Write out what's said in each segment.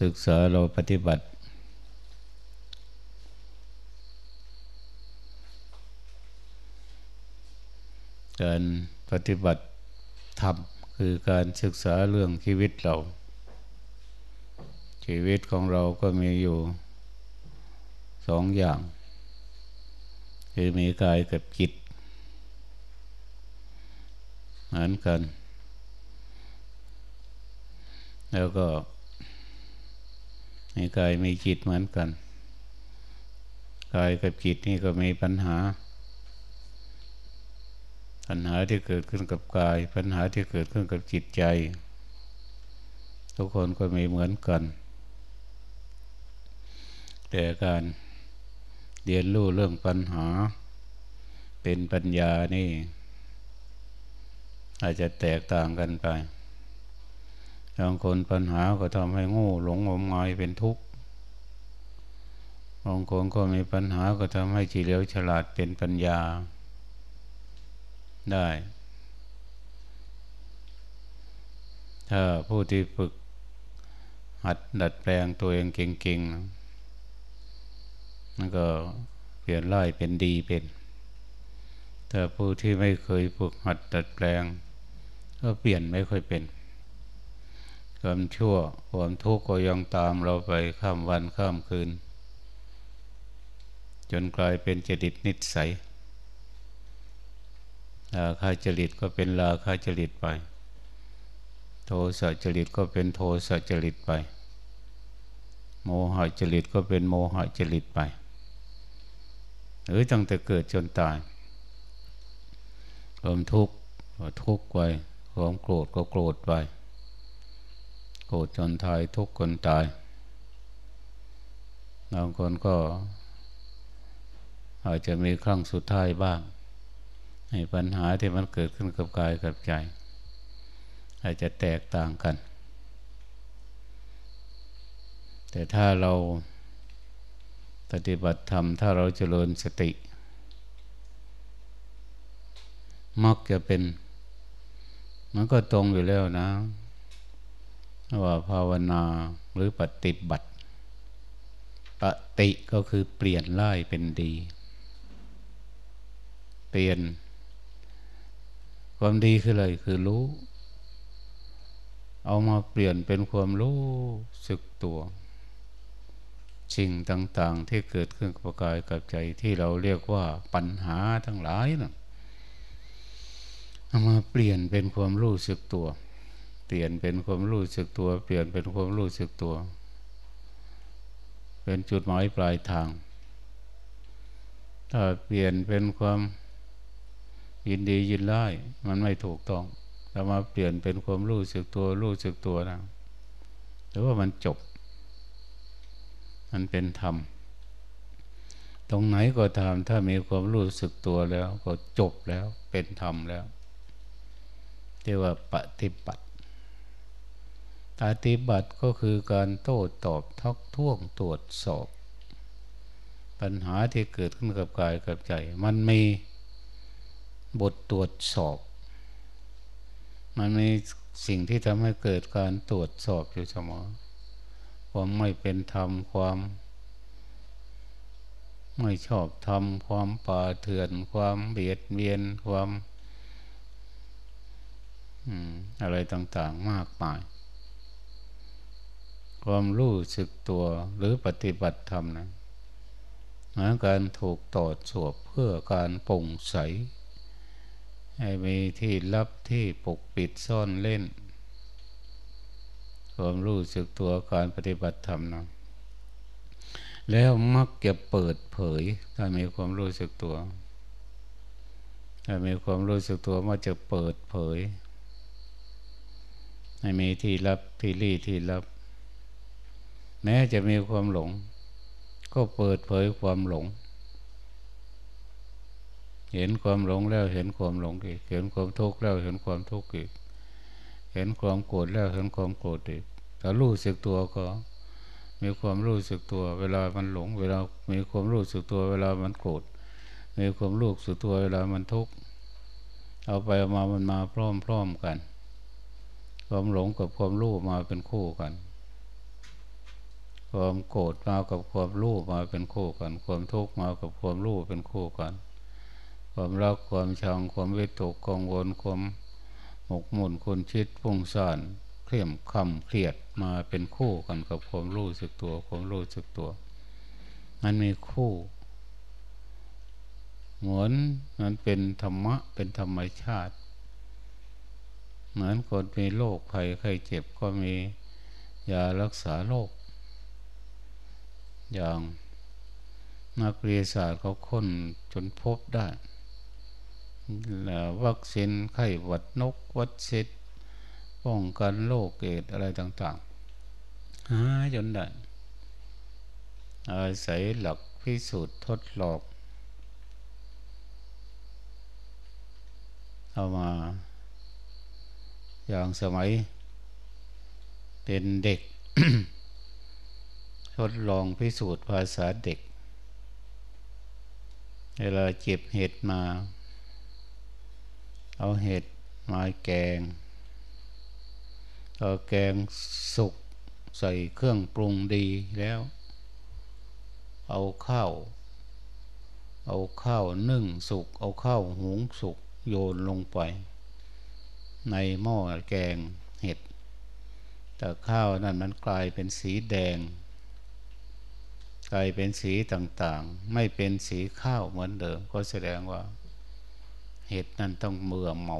ศึกษาเราปฏิบัติ การปฏิบัติธรรมคือการศึกษาเรื่องชีวิตเรา ชีวิตของเราก็มีอยู่สองอย่าง คือมีกายกับจิตเหมือนกัน แล้วก็ มีกายมีจิตเหมือนกัน กายกับจิตนี่ก็มีปัญหา ปัญหาที่เกิดขึ้นกับกาย ปัญหาที่เกิดขึ้นกับจิตใจ ทุกคนก็มีเหมือนกัน แต่การเรียนรู้เรื่องปัญหา เป็นปัญญานี่ อาจจะแตกต่างกันไปางคนปัญหาก็ทำให้งูหลงงมงายเป็นทุกข์ บางคนก็มีปัญหาก็ทำให้เฉลียวฉลาดเป็นปัญญา ได้ ถ้าผู้ที่ฝึก หัดดัดแปลงตัวเองเก่งๆนั่นก็เปลี่ยนร้ายเป็นดีเป็นถ้าผู้ที่ไม่เคยฝึกหัดดัดแปลง ก็เปลี่ยนไม่ค่อยเป็น ความชั่วความทุกข์ก็ยังตามเราไปข้ามวันข้ามคืน จนกลายเป็นจริตนิสัยราคาจริตก็เป็นราคาจริตไป โทสะจริตก็เป็นโทสะจริตไป โมหะจริตก็เป็นโมหะจริตไป หรือตั้งแต่เกิดจนตายความทุกข์ก็ทุกข์ไปความโกรธก็โกรธไป รธจนตายทุกคนตายบางคนก็ อาจจะมีครั้งสุดท้ายบ้างให้ปัญหาที่มันเกิดขึ้นกับกายกับใจ อาจจะแตกต่างกัน แต่ถ้าเราปฏิบัติธรรมถ้าเราเจริญสติ มักจะเป็น มันก็ตรงอยู่แล้วนะ ว่าภาวนาหรือปฏิบัติ ปฏิก็คือเปลี่ยนร้ายเป็นดี เปลี่ยน ความดีคืออะไรคือรู้ เอามาเปลี่ยนเป็นความรู้สึกตัวสิ่งต่างๆ ที่เกิดขึ้นกับกายกับใจที่เราเรียกว่าปัญหาทั้งหลายนะ่ะเอามาเปลี่ยนเป็นความรู้สึกตัว ปลี่ยนเป็นความรู้สึกตัว เปลี่ยนเป็นความรู้สึกตัว เป็นจุดหมายปลายทาง ถ้าเปลี่ยนเป็นความยินดียินไล่มันไม่ถูกต้องถ้ามาเปลี่ยนเป็นความรู้สึกตัว รู้สึกตัวนะหรือว่ามันจบ มันเป็นธรรม ตรงไหนก็ตามถ้ามีความรู้สึกตัวแล้ว ก็จบแล้วเป็นธรรมแล้วเรียกว่าปฏิบัติ ปฏิบัติก็คือการโต้ตอบทักท้วงตรวจสอบ ปัญหาที่เกิดขึ้นกับกายกับใจ มันมีบทตรวจสอบ มันมีสิ่งที่ทำให้เกิดการตรวจสอบอยู่เสมอความไม่เป็นธรรมความ ไม่ชอบธรรมความป่าเถื่อน ความเบียดเบียนความอะไรต่างๆมากมาย ความรู้สึกตัวหรือปฏิบัติธรรมนะการถูกตอดสวบเพื่อการป่งใส ให้มีที่ลับที่ปกปิดซ่อนเล่น ความรู้สึกตัวการปฏิบัติธรรมนะแล้วมักจะเปิดเผย ถ้ามีความรู้สึกตัว ถ้ามีความรู้สึกตัวมันจะเปิดเผย ให้มีที่ลับที่รี่ที่ลับ แม้จะมีความหลง ก็เปิดเผยความหลง เห็นความหลงแล้วเห็นความหลงอีก เห็นความทุกข์แล้วเห็นความทุกข์อีก เห็นความโกรธแล้วเห็นความโกรธอีกถ้ารู้สึกตัวก็มีความรู้สึกตัว เวลามันหลง เวลา มีความรู้สึกตัว เวลามันโกรธ มีความรู้สึกตัว เวลามันทุกข์ เอาไปเอามามันมาพร้อมๆกัน ความหลงกับความรู้มาเป็นคู่กัน ความโกรธมากับความรู้มาเป็นคู่กัน ความทุกข์มากับความรู้เป็นคู่กัน ความรักความชังความวิตกกังวลความหมกมุ่นคุณชิดพุ่งซ่านเครียมคำเครียดมาเป็นคู่กันกับความรู้สึกตัวความรู้สึกตัว มันมีคู่ เหมือนมันเป็นธรรมะเป็นธรรมชาติ เหมือนคนมีโรคภัยไข้เจ็บก็มียารักษาโรค อย่างนักวิทยาศาสตร์เขาค้นจนพบได้วัคซีนไข้หวัดนก วัคซีนป้องกันโรคเกตอะไรต่างๆหาจนได้อาศัยหลักพิสูจน์ทดลองเอามา อย่างสมัยเป็นเด็ก ทดลองพิสูจน์ภาษาเด็ก เวลาเจ็บเห็ดมา เอาเห็ดมาแกง เอาแกงสุกใส่เครื่องปรุงดีแล้ว เอาข้าว เอาข้าวนึ่งสุก เอาข้าวหุงสุกโยนลงไป ในหม้อแกงเห็ด แต่ข้าวนั้นมันกลายเป็นสีแดง กลายเป็นสีต่างๆ ไม่เป็นสีข้าวเหมือนเดิม ก็แสดงว่าเห็ดนั้นต้องเมื่อเมา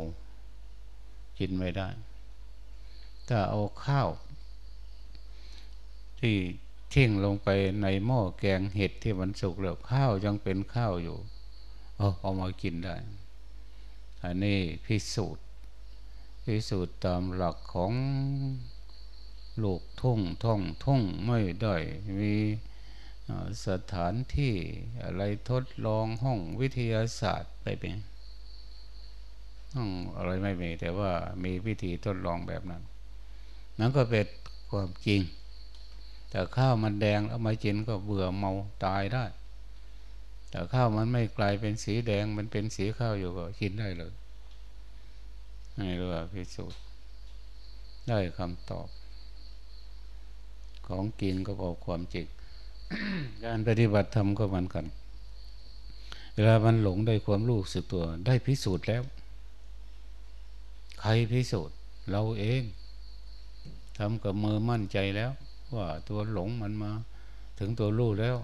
กินไม่ได้ ถ้าเอาข้าว ที่ทิ้งลงไปในหม้อแกงเห็ดที่มันสุกแล้วข้าวยังเป็นข้าวอยู่ เอาเอามากินได้ อันนี้พิสูจน์ พิสูจน์ตามหลักของลูกทุ่งท่อง ทุ่งไม่ได้มี สถานที่อะไรทดลองห้องวิทยาศาสตร์ไปเป็นห้องอะไรไม่มี แต่ว่ามีวิธีทดลองแบบนั้น นั้นก็เป็นความจริง แต่ข้าวมันแดงแล้วมากินก็เบื่อเมาตายได้ แต่ข้าวมันไม่กลายเป็นสีแดงมันเป็นสีข้าวอยู่ก็กินได้เลยนี่เรียกว่าพิสูจน์ได้คำตอบ ของกินก็บอกความจริง การปฏิบัติธรรมก็เหมือนกัน เวลามันหลงได้ความรู้สึกตัว ได้พิสูจน์แล้ว ใครพิสูจน์ เราเองทำกับมือมั่นใจแล้ว ว่าตัวหลงมันมา ถึงตัวรู้แล้ว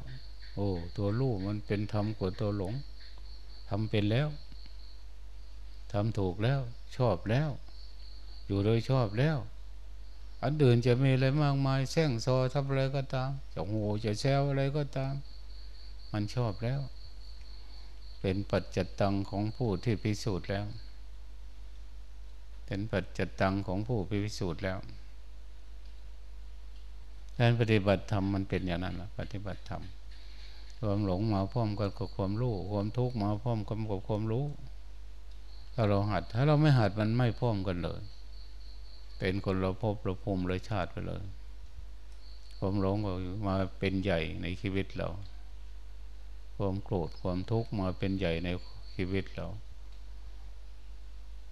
โอ้ตัวรู้มันเป็นธรรมกว่าตัวหลงทำเป็นแล้วทำถูกแล้ว ชอบแล้ว อยู่โดยชอบแล้ว อันเดินจะมีอะไรมากมายแซงโซทำอะไรก็ตามจะโหจะแซวอะไรก็ตาม มันชอบแล้ว เป็นปัจจตังของผู้ที่พิสูจน์แล้ว เป็นปัจจตังของผู้พิสูจน์แล้วการปฏิบัติธรรมมันเป็นอย่างนั้นละปฏิบัติธรรมความหลงมาพร้อมกันกับความรู้ความทุกข์มาพร้อมกันกับความรู้ ถ้าเราหัด ถ้าเราไม่หัดมันไม่พร้อมกันเลย เป็นคนเราพบเราภูมิเราชาติไปเลยความหลงก็มาเป็นใหญ่ในชีวิตเรา ความโกรธความทุกข์มาเป็นใหญ่ในชีวิตเรา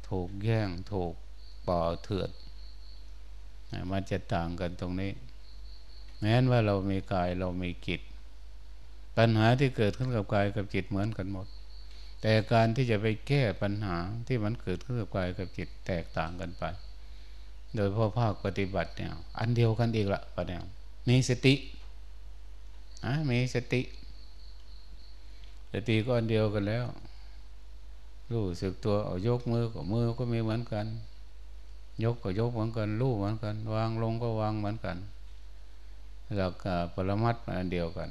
ถูกแย่งถูกป่าเถื่อนมันจะต่างกันตรงนี้ แม้นว่าเรามีกายเรามีจิต ปัญหาที่เกิดขึ้นกับกายกับจิตเหมือนกันหมด แต่การที่จะไปแก้ปัญหาที่มันเกิดขึ้นกับกายกับจิตแตกต่างกันไป โดยพ่อภาคปฏิบัติเนี่ยอันเดียวกันอีกละประเนี่ยมีสติอะมีสติ สติก็อันเดียวกันแล้ว รู้สึกตัวเอายกมือก็มือก็มีเหมือนกัน ยกก็ยกเหมือนกัน รู้เหมือนกัน วางลงก็วางเหมือนกัน หลักปรมัตมันอันเดียวกัน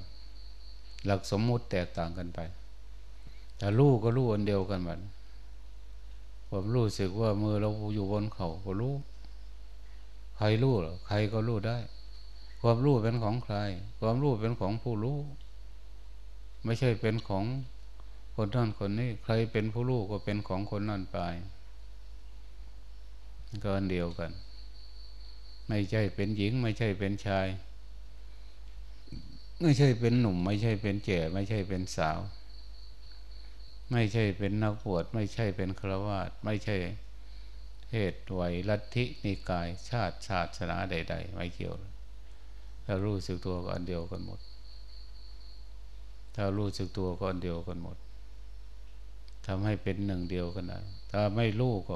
หลักสมมุติแตกต่างกันไปแต่รู้ก็รู้อันเดียวกันหมดผมรู้สึกว่ามือเราอยู่บนเขาก็รู้ ใครรู้ใครก็รู้ได้ ความรู้เป็นของใคร ความรู้เป็นของผู้รู้ ไม่ใช่เป็นของคนนั้นคนนี้ ใครเป็นผู้รู้ก็เป็นของคนนั้นไปก็อันเดียวกัน ไม่ใช่เป็นหญิง ไม่ใช่เป็นชาย ไม่ใช่เป็นหนุ่ม ไม่ใช่เป็นแก่ไม่ใช่เป็นสาว ไม่ใช่เป็นนักบวชไม่ใช่เป็นฆราวาสไม่ใช่ ศวัยลัทธินิกาย ชาติศาสนาใด ๆ ไม่เกี่ยวถ้ารู้สึกตัวก็อันเดียวกันหมด ถ้ารู้สึกตัวก็อันเดียวกันหมดทำให้เป็นหนึ่งเดียวกันนะถ้าไม่รู้ก็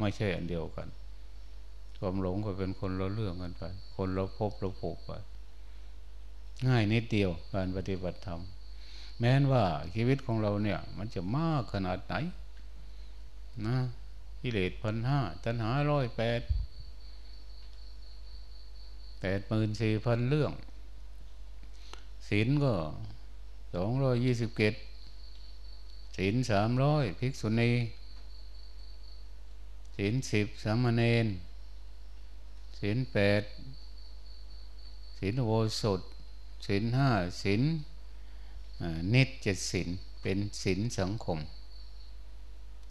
ไม่ใช่อันเดียวกัน ความหลงก็เป็นคนละเรื่องกันไป คนละพบละผูกไป ง่ายนิดเดียวการปฏิบัติธรรม แม้นว่าชีวิตของเราเนี่ย มันจะมากขนาดไหน นะ กิเลสพันห้าตัณหาร้อยแปดแปดหมื่นสี่พันเรื่องศีลก็สองร้อยยี่สิบเกตศีลสามร้อยภิกษุณีศีลสิบสามเณรศีลแปดศีลโวสดศีลห้าศีลนิจเจ็ดศีลเป็นศีลสังคม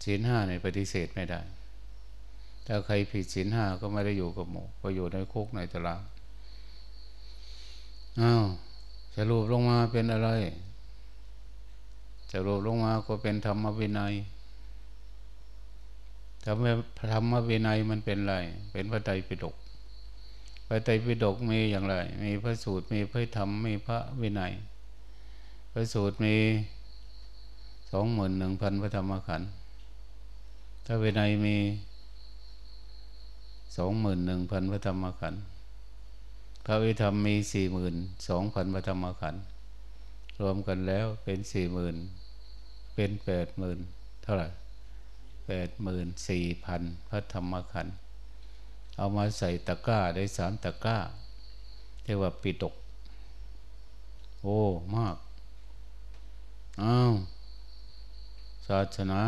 ศีลห้าในปฏิเสธไม่ได้ ถ้าใครผิดศีลห้าก็ไม่ได้อยู่กับหมู่ก็อยู่ในคุกในตารางอ้าวสรุปลงมาเป็นอะไรสรุปลงมาก็เป็นธรรมวินัยธรรมธรรมวินัยมันเป็นอะไร เป็นพระไตรปิฎกพระไตรปิฎกมีอย่างไร มีพระสูตร มีพระธรรม มีพระวินัย พระสูตรมีสองหมื่นหนึ่งพันพระธรรมขันธ์ ถ้าวินัยมีสองหมื่นหนึ่งพันพระธรรมขันธ์พระวิธรรมมีสี่หมื่นสองพันพระธรรมขันธ์รวมกันแล้วเป็นสี่หมื่นเป็นแปดหมื่นเท่าไหร่แปดหมื่นสี่พันพระธรรมขันธ์เอามาใส่ตะกร้าได้สามตะกร้าเรียกว่าปิดกโอ้ มาก อ้าว ศาสนา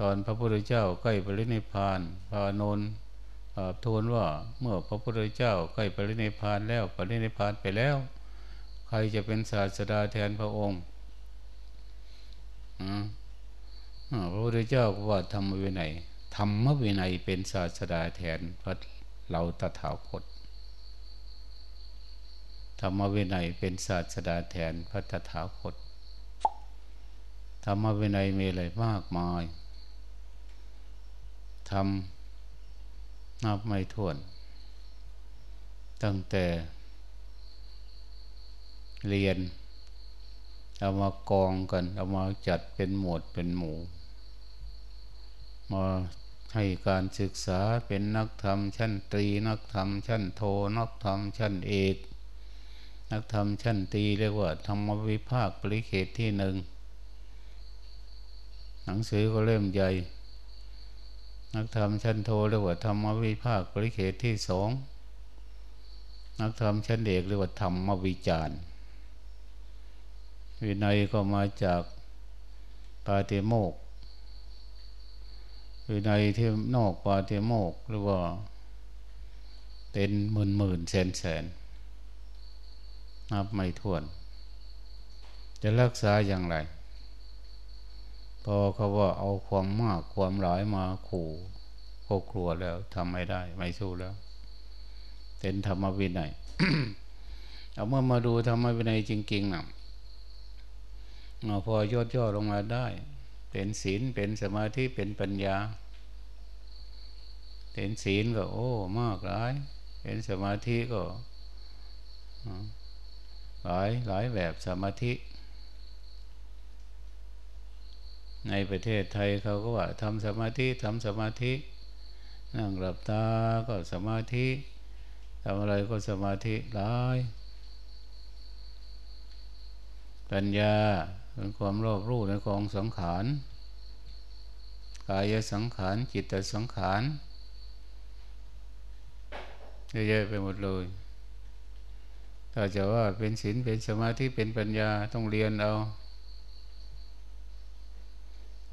ตอนพระพุทธเจ้าใกล้ปรินิพานพระนนท์ทูลว่าเมื่อพระพุทธเจ้าใกล้ปรินิพานแล้วปรินิพานไปแล้ว ใครจะเป็นศาสดาแทนพระองค์พระพุทธเจ้าก็ว่าธรรมวินัยธรรมวินัยเป็นศาสดาแทนพระเราตถาคตธรรมวินัยเป็นศาสดาแทนพระตถาคตธรรมวินัยมีอะไรมากมาย ทำนับไม่ถ้วน ตั้งแต่ เรียน เอามากองกัน เอามาจัดเป็นหมวดเป็นหมู่ มาให้การศึกษาเป็นนักธรรมชั้นตรี นักธรรมชั้นโทนักธรรมชั้นเอกนักธรรมชั้นตรีเรียกว่าธรรมวิภาคปริเขตที่หนึ่ง หนังสือก็เล่มใหญ่ นักธรรมชั้นโทเรียกว่าธรรมวิภาคปริเขตที่สองนักธรรมชั้นเอกเรียกว่าธรรมวิจารวินัยก็มาจากปาติโมกวินัยที่นอกปาติโมกหรือว่าเป็นหมื่นหมื่นแสนแสนนับไม่ถ้วน จะรักษาอย่างไร พอเขาว่าเอาความมากความหลายมาขู่ครอบครัวแล้วทำไม่ได้ ไม่สู้แล้วเป็นธรรมวินัยเอาเมื่อมาดูธรรมวินัยจริงๆนะพอยอดย่อลงมาได้ เป็นศีลเป็นสมาธิเป็นปัญญา เป็นศีลก็ โอ้ มากหลาย เป็นสมาธิก็หลายหลายแบบสมาธิ ในประเทศไทยเขาก็ว่าทำสมาธิทำสมาธิ นั่งหลับตาก็สมาธิทำอะไรก็สมาธิหลายปัญญาเป็นความรอบรู้ในกองสังขารกายสังขารจิตสังขารเยอะๆไปหมดเลยถ้าจะว่าเป็นศีลเป็นสมาธิเป็นปัญญาต้องเรียนเอา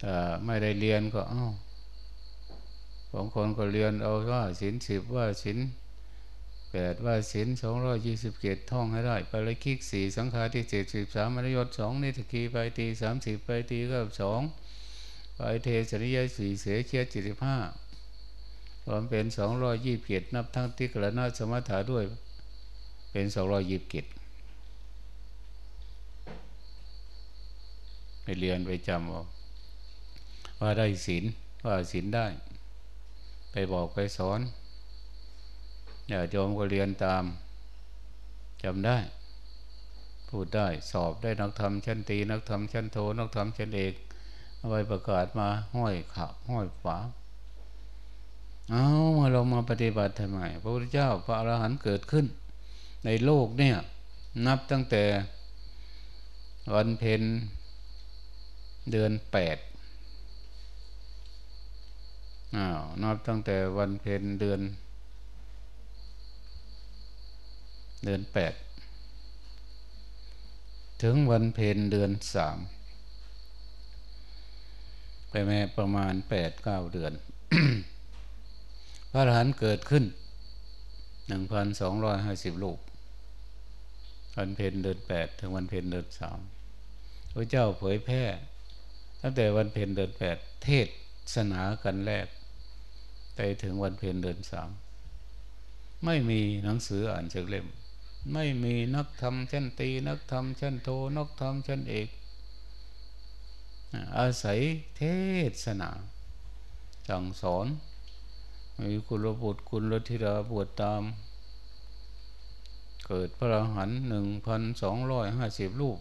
แต่ไม่ได้เรียนก็อ้าบางคนก็เรียนเอาว่าศีลสิบว่าศีลแปดว่าศีลสองร้อยยี่สิบเจ็ดท่องให้ได้ไปเลยคิกสี่สังขารที่เจ็ดสิบสามมรยศสองนิสกีไปตีสามสิบไปตีก็สองไปเทสริยสี่เสียเชียเจ็ดสิบห้ารวมเป็นสองร้อยยี่สิบเจ็ดนับทั้งที่กระนาสมถะด้วย เป็นสองร้อยยิบกิจไปเรียนไปจำเอา ว่าได้ศีลว่าศีลได้ ไปบอกไปสอนอย่าโยมก็เรียนตามจำได้ พูดได้สอบได้นักธรรมชั้นตีนักธรรมชั้นโทนักธรรมชั้นเอกเอาไว้ประกาศมาห้อยขาห้อยฝาเอามาเรามาปฏิบัติทำไมพระพุทธเจ้าพระอรหันต์เกิดขึ้น ในโลกเนี่ย นับตั้งแต่วันเพ็ญเดือนแปด อ้าวนับตั้งแต่วันเพ็ญเดือน เดือนแปดถึงวันเพ็ญเดือนสามไปแม่ประมาณแปดเก้าเดือน พระอรหันต์เกิดขึ้นหนึ่งพันสองร้อยห้าสิบลูกวันเพ็ญเดือนแปดถึงวันเพ็ญเดือนสามพระเจ้าเผยแพร่ตั้งแต่วันเพ็ญเดือนแปดเทศสนากันแรก ไปถึงวันเพ็ญเดือนสามไม่มีหนังสืออ่านเชิงเล่ม ไม่มีนักธรรมชั้นตี นักธรรมชั้นโท นักธรรมชั้นเอก อาศัยเทศนา สั่งสอน มีกุลบุตรกุลธิดาบวชตาม เกิดพระหันหนึ่งพันสองร้อยห้าสิบรูป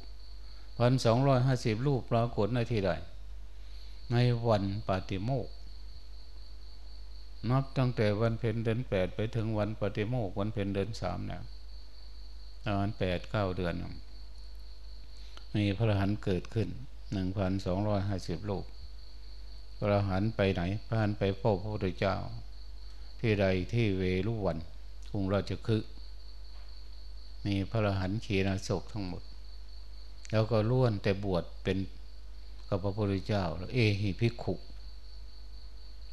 พันสองร้อยห้าสิบรูปปรากฏในที่ใดในวันปาติโมก นับตั้งแต่วันเพ็ญเดือนแปดไปถึงวันปฏิโมกวันเพ็ญเดือนสามเนี่ยประมาณแปดเก้าเดือน มีพระหันเกิดขึ้นหนึ่งพันสองร้อยห้าสิบลูกพระหันไปไหน พระหันไปพบพระพุทธเจ้า ที่ใดที่เวลุวันกรุงราชคฤห์มีพระหันขีณาศพทั้งหมด แล้วก็ล้วนแต่บวชเป็นกับพระพุทธเจ้าเอหิพิขุ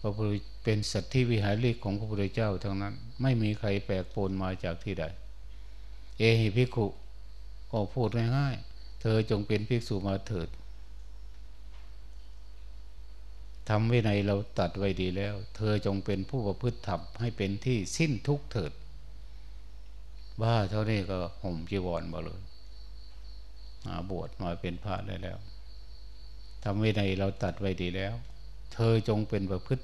พระพุทธเป็นสัตว์ที่วิหาริกของพระพุทธเจ้าทั้งนั้น ไม่มีใครแปลกปนมาจากที่ใด เอหิพิขุก็พูดง่ายๆเธอจงเป็นภิกษุมาเถิดทำไว้ในเราตัดไว้ดีแล้ว เธอจงเป็นผู้ประพฤติธรรมให้เป็นที่สิ้นทุกเถิด บ้าเท่านี้ก็ห่มจีวรมาเลยมาบวชมาเป็นพระได้แล้วทำไว้ในเราตัดไว้ดีแล้ว เธอจงเป็นประพฤติ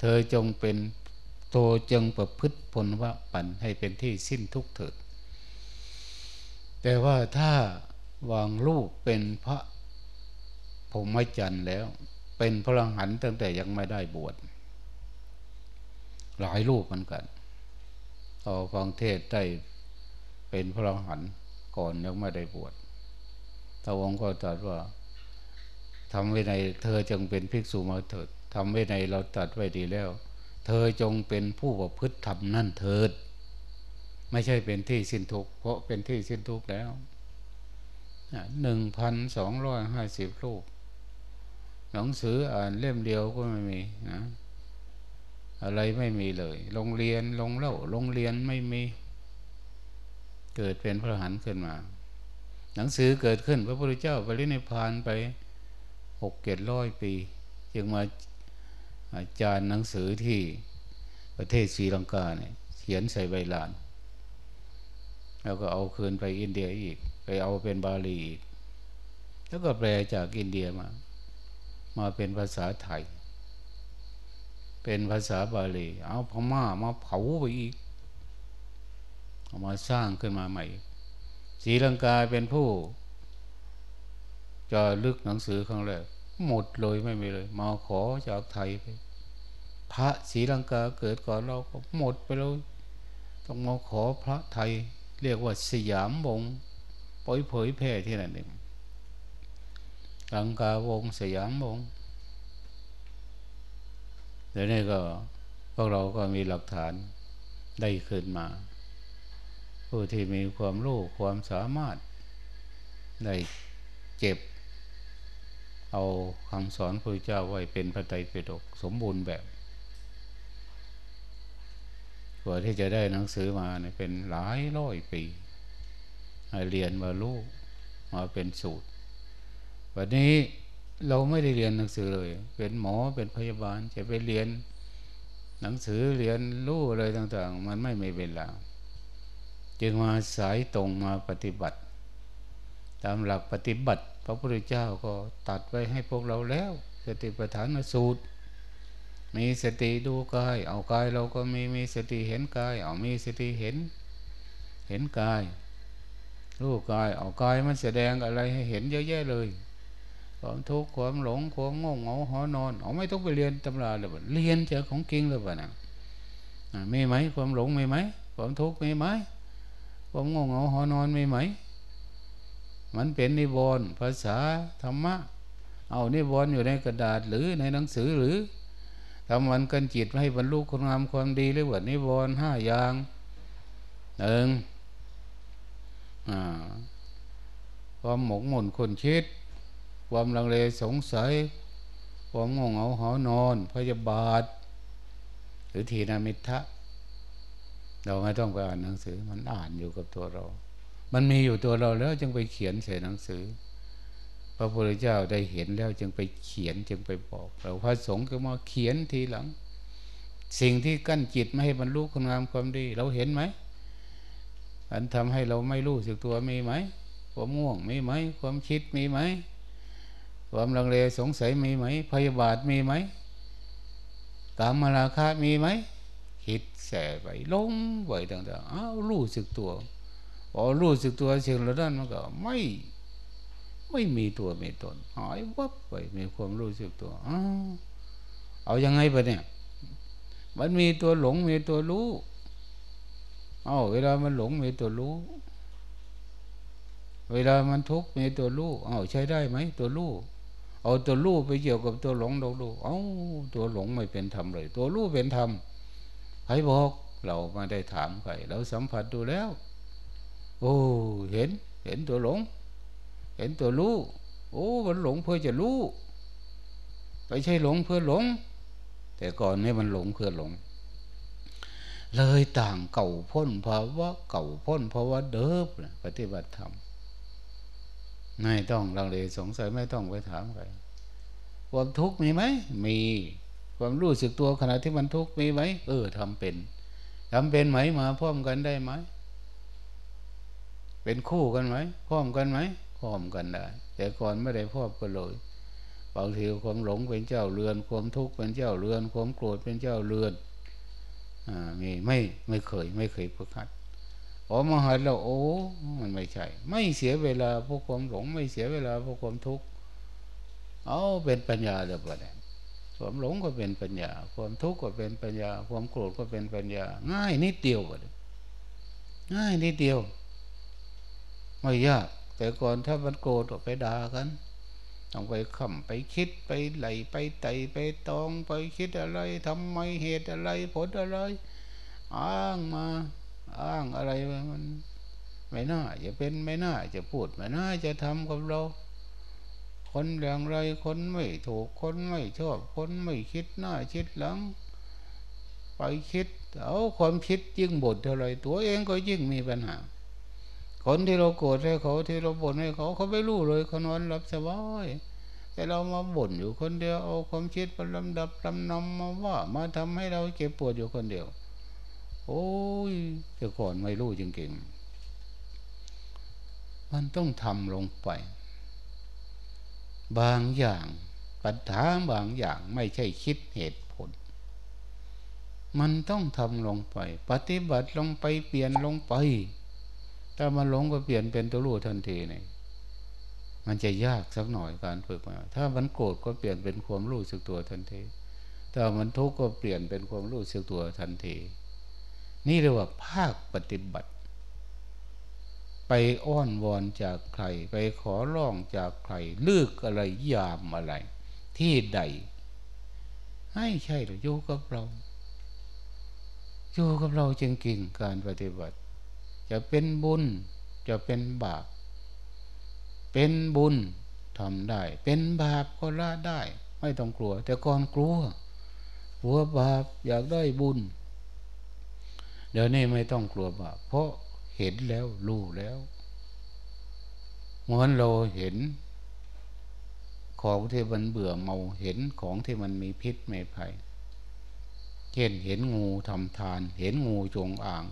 เธอจงเป็นโตจงประพฤติผลว่าปันให้เป็นที่สิ้นทุกเถิด แต่ว่าถ้าวางรูปเป็นพระผมไม่จันแล้ว เป็นพระหันตั้งแต่ยังไม่ได้บวชหลายรูปเหมือนกันพอฟังเทศได้เป็นพระหันก่อนยังไม่ได้บวชตาองค์ก็ตรัสว่า ทำไว้ในเธอจงเป็นภิกษุมาเถิดทำไว้ในเราตัดไว้ดีแล้ว เธอจงเป็นผู้ประพฤติธรรมนั่นเถิด ไม่ใช่เป็นที่สิ้นทุกข์เพราะเป็นที่สิ้นทุกข์แล้วหนึ่งพันสองร้อยห้าสิบรูปหนังสืออ่านเล่มเดียวก็ไม่มีนะอะไรไม่มีเลย โรงเรียนโรงเล่าโรงเรียนไม่มี เกิดเป็นพระหันขึ้นมา หนังสือเกิดขึ้น พระพุทธเจ้าปรินิพานไป หกเกตร้อยปี จึงมาอาจารย์หนังสือที่ประเทศศรีลังกาเนี่ยเขียนใส่ใบลาน แล้วก็เอาคืนไปอินเดียอีก ไปเอาเป็นบาลีอีก แล้วก็แปลจากอินเดียมา มาเป็นภาษาไทย เป็นภาษาบาลี เอาพม่ามาเผาไปอีก เอามาสร้างขึ้นมาใหม่ศรีลังกาเป็นผู้ จะลึกหนังสือครั้งแรกหมดเลยไม่มีเลย มาขอจากไทยไป พระศรีลังกาเกิดก่อนเราก็หมดไปเลย ต้องมาขอพระไทย เรียกว่าสยามวงปล่อยเผยแพร่ที่นั่นเองลังกาวงสยามวงเดี๋ยวนี้ก็พวกเราก็มีหลักฐานได้ขึ้นมา ผู้ที่มีความรู้ความสามารถได้เก็บ เอาคำสอนพระเจ้าไว้เป็นพระไตรปิฎกสมบูรณ์แบบกว่าที่จะได้หนังสือมาเนี่ยเป็นหลายร้อยปีเรียนมาลูกมาเป็นสูตรวันนี้เราไม่ได้เรียนหนังสือเลย เป็นหมอเป็นพยาบาลจะไปเรียน หนังสือเรียนรู้อะไรต่าง ๆ มันไม่มีเวลาจึงมาสายตรงมาปฏิบัติ ตามหลักปฏิบัติ พระพุทธเจ้าก็ตัดไว้ให้พวกเราแล้ว สติปัฏฐานสูตร มีสติดูกาย เอากายเราก็มีมีสติเห็นกาย เอามีสติเห็น เห็นกายรู้กายเอากายมันแสดงอะไรให้เห็นเยอะแยะเลยความทุกข์ความหลงความงงเหงาหอนอนเอาไม่ต้องไปเรียนตำราเลยเรียนเจอของจริงเลยป่ะนะมีไหมความหลงมีไหมความทุกข์มีไหมความงงเหงาหอนอนมีไหม มันเป็นนิวรณ์ภาษาธรรมะ เอานิวรณ์อยู่ในกระดาษหรือในหนังสือหรือทำวันกันจิตให้บรรลุคุณงามความดีเรียกว่านิวรณ์ห้าอย่างหนึ่งความหมกหม่นคนคิด ความลังเลสงสัย ความงงเหงาหอนอน พยาบาท หรือทีนามิทะเราไม่ต้องไปอ่านหนังสือมันอ่านอยู่กับตัวเรา มันมีอยู่ตัวเราแล้วจึงไปเขียนใส่หนังสือ พระพุทธเจ้าได้เห็นแล้วจึงไปเขียนจึงไปบอกเราพระสงฆ์ก็มาเขียนทีหลัง สิ่งที่กั้นจิตไม่ให้บรรลุคุณงามความดี เราเห็นไหมอันทำให้เราไม่รู้สึกตัวมีไหมความง่วงมีไหมความคิดมีไหมความลังเลสงสัยมีไหมพยาบาทมีไหมกามมาราคะมีไหมคิดแสไปลงไปต่างๆอ้าวรู้สึกตัว อรู้สึกตัวเชิงระดับมันก็ไม่ไม่มีตัวมีตนหายวับไปมีความรู้สึกตัวอ้าเอายังไงปะเนี่ย มันมีตัวหลงมีตัวรู้เอาเวลามันหลงมีตัวรู้ เวลามันทุกข์มีตัวรู้เอาใช้ได้ไหมตัวรู้เอาตัวรู้ไปเกี่ยวกับตัวหลงเราดูเอาตัวหลงไม่เป็นธรรมเลย ตัวรู้เป็นธรรมใครบอกเรามาได้ถามใครเราสัมผัสดูแล้ว โอ้เห็น เห็นตัวหลง เห็นตัวรู้โอ้มันหลงเพื่อจะรู้ไม่ใช่หลงเพื่อหลง แต่ก่อนนี้มันหลงเพื่อหลง เลยต่างเก่าพ้นภาวะเก่าพ้นภาวะเดิบปฏิบัติธรรมไม่ต้องลังเลสงสัยไม่ต้องไปถามใครความทุกข์มีไหมมีความรู้สึกตัวขณะที่มันทุกข์มีไหมเออทำเป็นทำเป็นไหมมาพร้อมกันได้ไหม เป็นคู่กันไหมพร้อมกันไหมพร้อมกันได้ แต่ก่อนไม่ได้พร้อมกันเลยบางทีความหลงเป็นเจ้าเรือน ความทุกข์เป็นเจ้าเรือน ความโกรธเป็นเจ้าเรือนมีไม่ไม่เคยไม่เคยฝึกหัดพอมาหัดเราโอ้มันไม่ใช่ ไม่เสียเวลาพวกความหลง ไม่เสียเวลาพวกความทุกข์เอาเป็นปัญญาเดี๋ยวไปความหลงก็เป็นปัญญา ความทุกข์ก็เป็นปัญญา ความโกรธก็เป็นปัญญา ง่ายนิดเดียวเลยง่ายนิดเดียว ไม่ยาก แต่ก่อนถ้ามันโกรธก็ไปด่ากัน ต้องไปขำไปคิดไปไหลไปไตไปตองไปคิดอะไรทำไมเหตุอะไรผลอะไร อ้างมา อ้างอะไรมัน ไม่น่าจะเป็นไม่น่าจะพูดไม่น่าจะทำกับเราคนอย่างไรคนไม่ถูกคนไม่ชอบคนไม่คิดหน้าคิดหลัง ไปคิด เอาความคิดยิ่งบ่นเท่าไรตัวเองก็ยิ่งมีปัญหา คนที่เราโกรธให้เขาที่เราบ่นให้เขาเขาไม่รู้เลยเขานอนหลับสบายแต่เรามาบ่นอยู่คนเดียวเอาความคิดมาลำดับลำนำมาว่ามาทำให้เราเจ็บปวดอยู่คนเดียว โอ้ยแต่ก่อนไม่รู้จริงๆมันต้องทำลงไป บางอย่างปัญหาบางอย่างไม่ใช่คิดเหตุผล มันต้องทำลงไป ปฏิบัติลงไปเปลี่ยนลงไป ถ้ามันหลงก็เปลี่ยนเป็นตัวรู้ทันทีนี่มันจะยากสักหน่อยการฝึกมา ถ้ามันโกรธก็เปลี่ยนเป็นความรู้สึกตัวทันที ถ้ามันทุกข์ก็เปลี่ยนเป็นความรู้สึกตัวทันที นี่เรียกว่าภาคปฏิบัติ ไปอ้อนวอนจากใคร ไปขอร้องจากใครเลือกอะไรยามอะไร ที่ใด ให้ใช่หรืออยู่กับเรา อยู่กับเราจริงๆการปฏิบัติ จะเป็นบุญ จะเป็นบาป เป็นบุญทำได้ เป็นบาปก็ละได้ ไม่ต้องกลัว แต่ก่อนกลัวกลัวบาปอยากได้บุญ เดี๋ยวนี้ไม่ต้องกลัวบาปเพราะเห็นแล้วรู้แล้วเหมือนเราเห็น ของที่มันเบื่อเมาเห็นของที่มันมีพิษไม่ภัยเช่นเห็นงูทำทาน เห็นงูจงอ่าง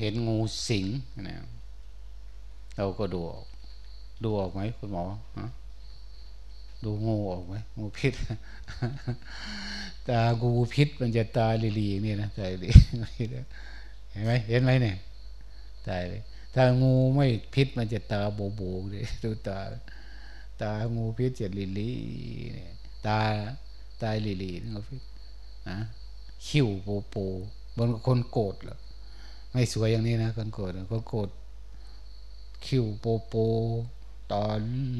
เห็นงูสิงนะเราก็ดูออก ดูออกไหมคุณหมอดูงูออกไหมงูพิษ ตางูพิษ มันจะตาลีลีนี่นะตายลีเห็นไหมเห็นไหมเนี่ยตายเลยถ้างูไม่พิษมันจะตาโบโบเลยดูตา ตางูพิษจะลีลีเนี่ยตาตายลีลีงูพิษนะคิ้วโปโปบนคนโกรธเหรอ ไม่สวยอย่างนี้นะคนโกรธคนโกรธคิวโปโปตา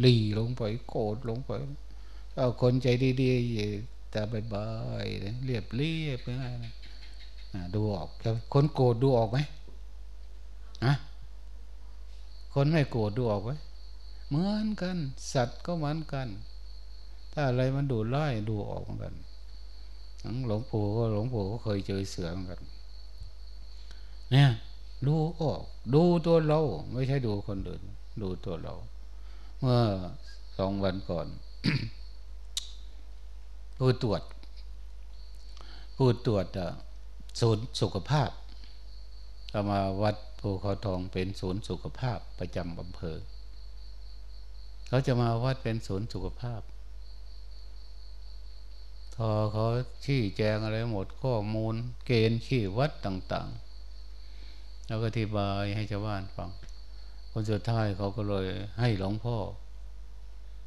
ลีลงไปโกรธลงไปถ้าคนใจดีๆตาบายๆเรียบเรียบไปนะดูออกคนโกรธดูออกไหมอะคนไม่โกรธดูออกไหมเหมือนกัน สัตว์ก็เหมือนกัน ถ้าอะไรมันดูไล่ดูออกเหมือนกันหลวงปู่ก็หลวงปู่ก็เคยเจอเสือเหมือนกัน เนี่ย ดูออก ดูตัวเรา ไม่ใช่ดูคนอื่น ดูตัวเรา เมื่อสองวันก่อนผู้ตรวจ ผู้ตรวจศูนย์สุขภาพก็มาวัดภูเขาทองเป็นศูนย์สุขภาพประจำอำเภอ เขาจะมาวัดเป็นศูนย์สุขภาพพอเขาชี้แจงอะไรหมดข้อมูล เกณฑ์ชี้วัดต่าง ๆ แล้วก็อธิบายให้ชาวบ้านฟัง คนสุดท้ายเขาก็เลยให้หลวงพ่อ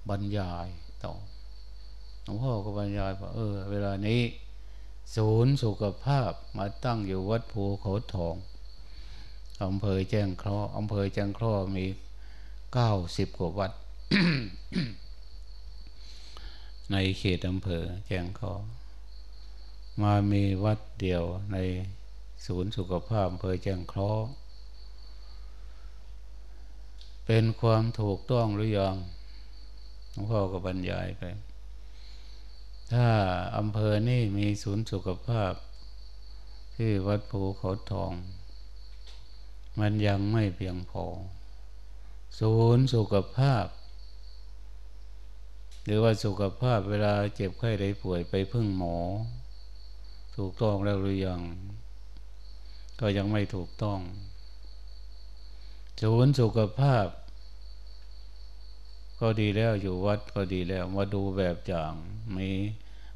บรรยายต่อหลวงพ่อก็บรรยายว่าเออ เวลานี้ ศูนย์สุขภาพมาตั้งอยู่วัดภูเขาทองอำเภอแจ้งครออำเภอแจ้งครอมีเก้าสิบกว่าวัด ในเขตอำเภอแจ้งครอมามีวัดเดียวใน ศูนย์สุขภาพอำเภอแจ้งครอเป็นความถูกต้องหรือยังหลวงพ่อก็บรรยายไป ถ้าอำเภอนี่มีศูนย์สุขภาพ ที่วัดภูเขาทอง มันยังไม่เพียงพอ ศูนย์สุขภาพ หรือว่าสุขภาพเวลาเจ็บไข้ได้ป่วยไปพึ่งหมอ ถูกต้องแล้วหรือยัง ก็ยังไม่ถูกต้องศูนย์สุขภาพ ก็ดีแล้วอยู่วัดก็ดีแล้วมาดูแบบอย่างมี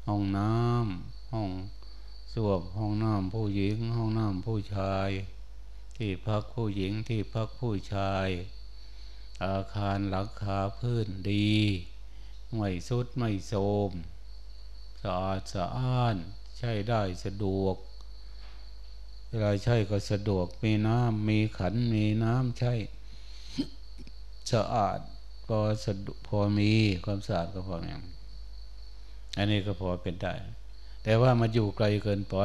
ห้องน้ำห้องสวบห้องน้ำผู้หญิง ห้องน้ำผู้ชาย ที่พักผู้หญิงที่พักผู้ชาย อาคารหลังคาพื้นดี ไม่สุดไม่โทมสะอาดสะอ้านใช้ได้สะดวก เวลาใช้ก็สะดวกมีน้ำมีขันมีน้ำใช้สะอาดพอสะดพอมีความสะอาดก็พออย่างอันนี้ก็พอเป็นได้ แต่ว่ามาอยู่ไกลเกินไป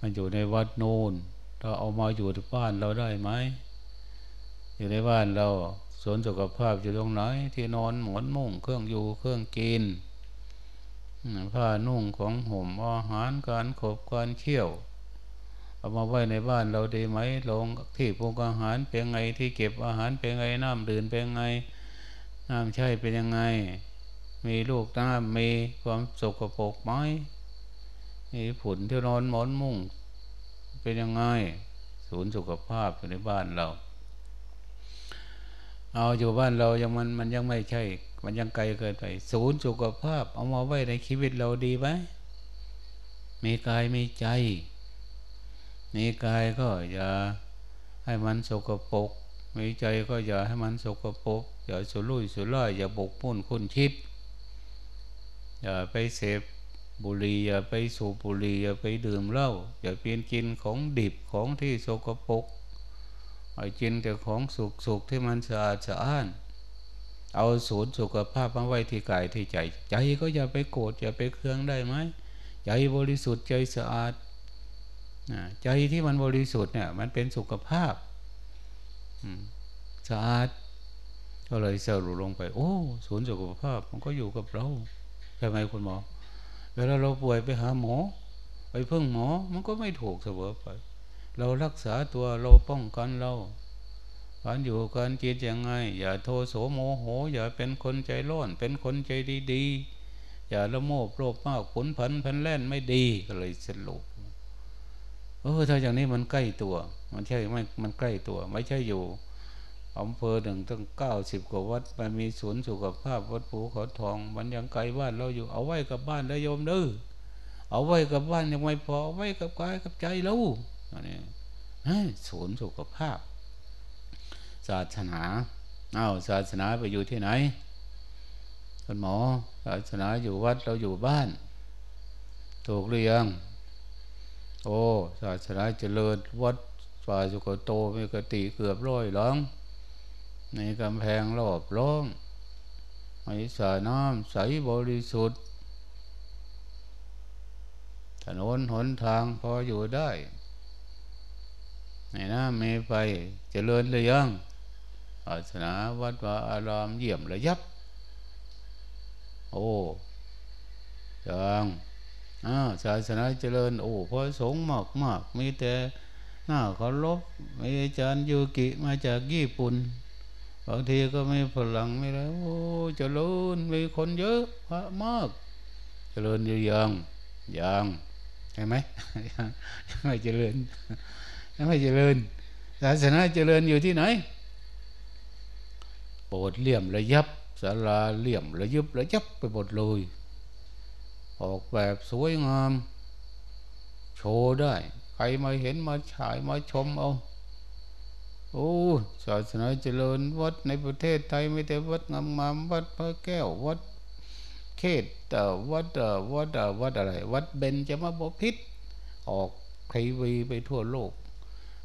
มันอยู่ในวัดโน้นเราเอามาอยู่ที่บ้านเราได้ไหมอยู่ในบ้านเราสวนสุขภาพอยู่ตรงไหน ที่นอนหมอนมุ้งเครื่องอยู่เครื่องกินผ้านุ่งของห่มอาหารการขบการเคี่ยว เอามาไว้ในบ้านเราด้ไหมลงที่ปรุงอาหารเป็นไงที่เก็บอาหารเป็นไงน้ำดื่มเป็นไงน้ำใช่เป็นยังไง มีลูกน้ำมีความสกปรกไหมมีผุนที่นอนหมอนมุ้งเป็นยังไงศูนย์สุขภาพอยู่ในบ้านเรา เอาอยู่บ้านเรายังมันมันยังไม่ใช่ มันยังไกลเกินไป ศูนย์สุขภาพ เอามาไว้ในชีวิตเราดีไหมมีกายมีใจ มีกายก็อย่าให้มันสกปรกมีใจก็อย่าให้มันสกปรกอย่าสุรุ่ยสุร่ายอย่าบกพุ่นคุณคิดอย่าไปเสพบุหรี่อย่าไปสูบบุหรี่อย่าไปดื่มเหล้าอย่าเปลี่ยนกินของดิบของที่โสกปรกไอ้กินแต่ของสุกสุกที่มันสะอาดสะอ้าน เอาศูนย์สุขภาพมาไว้ที่กายที่ใจ ใจก็อย่าไปโกรธอย่าไปเครืองได้ไหมใจบริสุทธิ์ใจสะอาด ใจที่มันบริสุทธิ์เนี่ย มันเป็นสุขภาพสะอาดก็เลยสรุปลงไป โอ้ศูนย์สุขภาพมันก็อยู่กับเราใช่ไหมคุณหมอ เวลาเราป่วยไปหาหมอ ไปพึ่งหมอมันก็ไม่ถูกเสมอไป เรารักษาตัวเราป้องกันเราการอยู่การจิตยังไง อย่าโทโสโมโห อย่าเป็นคนใจร้อน เป็นคนใจดีๆ อย่าละโมบโลภมากผลผันพันแล่นไม่ดีก็เลยสรุป เออถ้าอย่างนี้มันใกล้ตัว มันใช่ไม่มันใกล้ตัว ไม่ใช่อยู่อำเภอหนึ่งตั้งเก้าสิบกว่าวัดมันมีศูนย์สุขภาพวัดภูเขาทอง มันยังไกลบ้านเราอยู่เอาไว้กับบ้านแล้วโยมเด้อเอาไว้กับบ้านยังไม่พอเอาไว้กับกายกับใจเราอันนี้ศูนย์สุขภาพ ศาสนาเอาศาสนาไปอยู่ที่ไหนคุณหมอศาสนาอยู่วัดเราอยู่บ้าน ถูกหรือยัง โอ้ศาสนาเจริญวัดฝ่าสุกโตมีกติเกือบร้อยหลัง ในกำแพงรอบล้อมไอสาน้ำใสบริสุทธิ์ ถนนหนทางพออยู่ได้ ในน้ำมีไปเจริญเลยยังศาสนาวัดวาอารามเยี่ยมระยับ โอ้ยัง ศาสนาเจริญ โอ้พระสงฆ์มากมากมีแต่หน้าเคารพมีอาจารย์ยูกิมาจากญี่ปุ่นบางทีก็ไมีฝรั่งไม่แล้วโอ้เจริญมีคนเยอะพระมาก เจริญอยู่ยังยังเห็นไหมยังไม่เจริญยังไม่เจริญ ศาสนาเจริญอยู่ที่ไหนโบสถ์เลี่ยมระยับศาลาเลี่ยมระยุบระยับไปหมดเลย ออกแบบสวยงาม โชว์ได้ ใครมาเห็นมาฉายมาชมเอาโอ้ศาสนาเจริญวัดในประเทศไทยไม่แต่วัดงามๆวัดพระแก้ววัดเขตวัดวัดวัดอะไร วัดเบนจมาบพิษออกทีวีไปทั่วโลก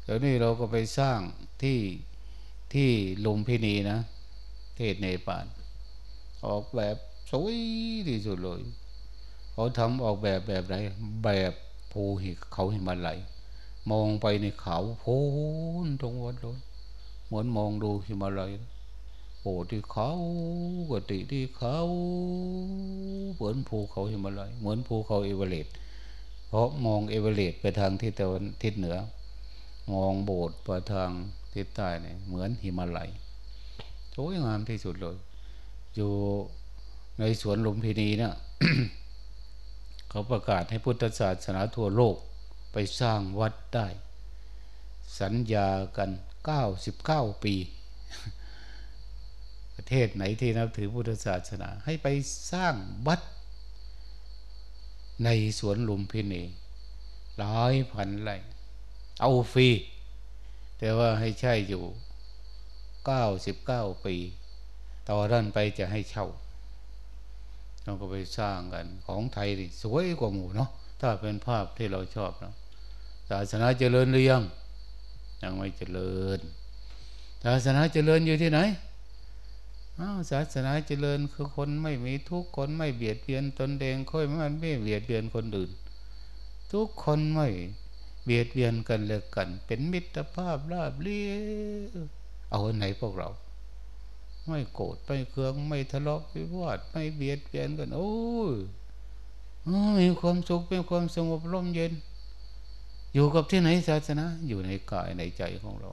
เดี๋ยวนี้เราก็ไปสร้างที่ที่ลุมพินีนะ เทศเนปาลออกแบบสวยที่สุดเลย เขาทำออกแบบแบบไหนแบบภูหิเขาหิมาลัยมองไปในเขาโพ้นตรงวัดเลยเหมือนมองดูหิมาลัยโอ้ที่เขากติที่เขาเหมือนภูเขาหิมาลัยเหมือนภูเขาเอเวอเรสต์เพราะมองเอเวอเรสต์ไปทางทิศตะวันทิศเหนือ มองโบสถ์ไปทางทิศใต้เนี่ยเหมือนหิมาลัยสวยงามที่สุดเลย อยู่ในสวนลุมพินีเนี่ย เขาประกาศให้พุทธศาสนาทั่วโลกไปสร้างวัดได้ สัญญากันเก้าสิบเก้าปี ประเทศไหนที่นับถือพุทธศาสนา ให้ไปสร้างวัด ในสวนลุมพินีร้อยพันไร่เอาฟรี แต่ว่าให้ใช่อยู่เก้าสิบเก้าปี ต่อด้านไปจะให้เช่า เราก็ไปสร้างกันของไทยสวยกว่าหมู่เนาะถ้าเป็นภาพที่เราชอบเนาะศาสนาเจริญหรือยังยังไม่เจริญ ศาสนาเจริญอยู่ที่ไหนอ้าวศาสนาเจริญคือคนไม่มีทุกคนไม่เบียดเบียนตนเองค่อยมันไม่เบียดเบียนคนอื่น ทุกคนไม่เบียดเบียนกันเลยกัน เป็นมิตรภาพราบเรียเอาไหนพวกเรา ไม่โกรธไม่เคืองไม่ทะเลาะวิวาทไม่เบียดเบียนกันโอ้ยมีความสุขเป็นความสงบร่มเย็น อยู่กับที่ไหนศาสนาอยู่ในกายในใจของเรา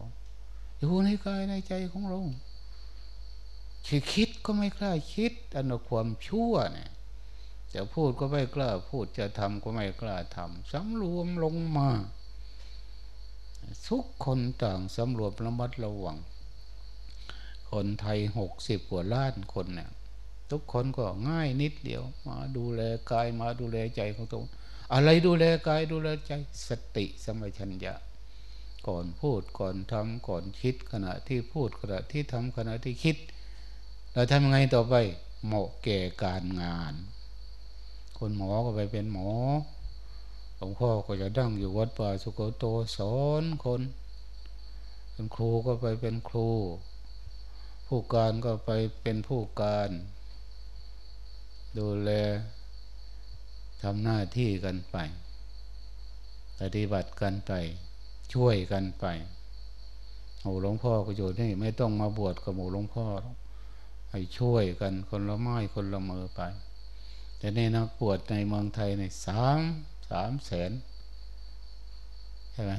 อยู่ในกายในใจของเราคิดคิดก็ไม่กล้าคิด อันความชั่วเนี่ยจะพูดก็ไม่กล้าพูดจะทำก็ไม่กล้าทำสำรวมลงมาทุกคนต่างสำรวมระมัดระวัง คนไทยหกสิบกว่าล้านคนเนี่ยทุกคนก็ง่ายนิดเดียว มาดูแลกายมาดูแลใจของตัวอะไรดูแลกายดูแลใจสติสมัชัญญะ ก่อนพูดก่อนทำก่อนคิดขณะที่พูดขณะที่ทำขณะที่คิด เราทำยังไงต่อไปเหมาะแก่การงาน คนหมอก็ไปเป็นหมอหลวงพ่อก็จะดั้งอยู่วัดป่าสุโกโตสอนคนเป็นครูก็ไปเป็นครู ผู้การก็ไปเป็นผู้การ ดูแลทำหน้าที่กันไป ปฏิบัติกันไป ช่วยกันไปโอ้หลวงพ่อก็อยู่นี่ไม่ต้องมาบวชกับหมู่หลวงพ่อให้ช่วยกันคนละไม้คนละมือไป แต่ในนักบวชในเมืองไทยในสามสามแสนใช่ไหม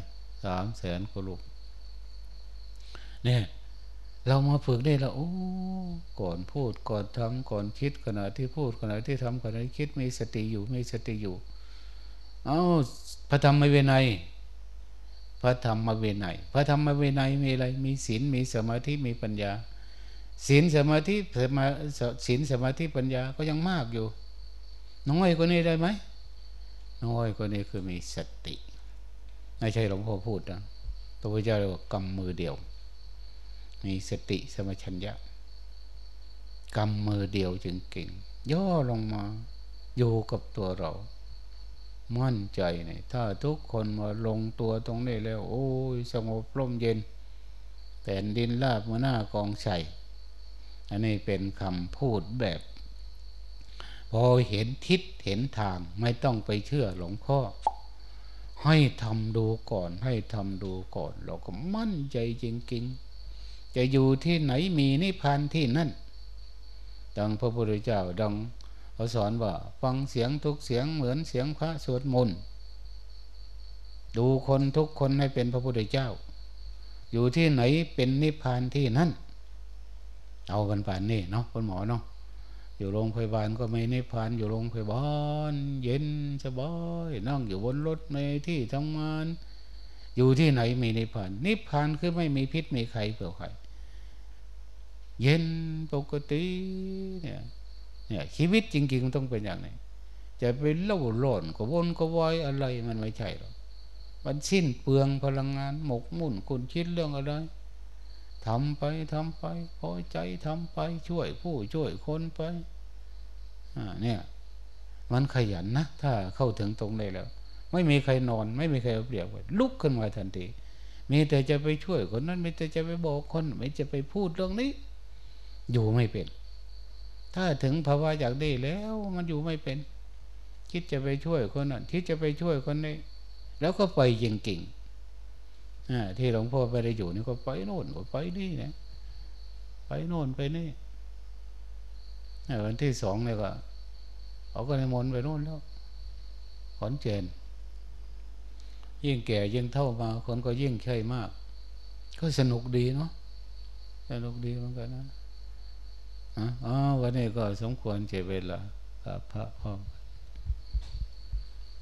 สามแสนคนลูกเนี่ย เรามาฝึกได้แล้วโอ้ก่อนพูดก่อนทำก่อนคิดขณะที่พูดขณะที่ทำขณะที่คิดมีสติอยู่มีสติอยู่ เอาพระธรรมไม่เวไนพระธรรมเวินัยพระธรรมเวินัยมีอะไร มีศีลมีสมาธิมีปัญญาศีลสมาธิสมาศีลสมาธิปัญญาก็ยังมากอยู่ น้อยกว่านี้ได้ไหมน้อยกว่านี้คือมีสติไม่ใช่หลวงพ่อพูดนะตัวพระเจ้าเรียกว่ากำมือเดียว มีสติสมัชัญญะกำมือเดียวจึงเก่ง ย่อลงมาอยู่กับตัวเรา มั่นใจเนี่ยถ้าทุกคนมาลงตัวตรงนี้แล้ว โอ้ยสงบร่มเย็นแผ่นดินราบมาหน้ากองใส่อันนี้เป็นคำพูดแบบ พอเห็นทิศเห็นทางไม่ต้องไปเชื่อหลวงพ่อ ให้ทำดูก่อน ให้ทำดูก่อน เราก็มั่นใจจริงๆ จะอยู่ที่ไหนมีนิพพานที่นั่นดังพระพุทธเจ้าดังเขาสอนว่า ฟังเสียงทุกเสียงเหมือนเสียงพระสวดมนต์ดูคนทุกคนให้เป็นพระพุทธเจ้า อยู่ที่ไหนเป็นนิพพานที่นั่น เอากันป่านนี่เนาะคุณหมอเนาะอยู่โรงพยาบาลก็ไม่นิพพานอยู่โรงพยาบาล เย็นสบายนั่งอยู่บนรถในที่ทำงาน อยู่ที่ไหนมีนิพพาน นิพพานคือไม่มีพิษมีใครเปล่าใคร เย็นปกติเนี่ยเนี่ยชีวิตจริงๆมันต้องเป็นอย่างนี้จะไปเล่าหล่นก็วนก็วายอะไรมันไม่ใช่หรอกมันสิ้นเปลืองพลังงานหมกมุ่นคุณคิดเรื่องอะไรทำไปทำไปพอใจทำไปช่วยผู้ช่วยคนไปอ่าเนี่ย มันขยันนะ ถ้าเข้าถึงตรงนี้แล้ว ไม่มีใครนอน ไม่มีใครเปรียบลุกขึ้นมาทันทีมีแต่จะไปช่วยคนนั้นมีแต่จะไปบอกคนไม่จะไปพูดเรื่องนี้ อยู่ไม่เป็น ถ้าถึงภาวะอยากได้แล้วมันอยู่ไม่เป็น คิดจะไปช่วยคนนั้นคิดจะไปช่วยคนนี้แล้วก็ไปยิงกิ่งที่หลวงพ่อไปได้อยู่นี่ก็ไปโน่นก็ไปนี่นะไปโน่นไปนี่วันที่สองเนี่ยก็เขาก็ในมนไปโน่นแล้วขอนเจน ยิ่งแก่ยิ่งเท่ามาคนก็ยิ่งใช่มาก ก็สนุกดีเนาะสนุกดีเหมือนกันนะ อ๋อวันนี้ก็สมควรเจเวลาพระพ่อ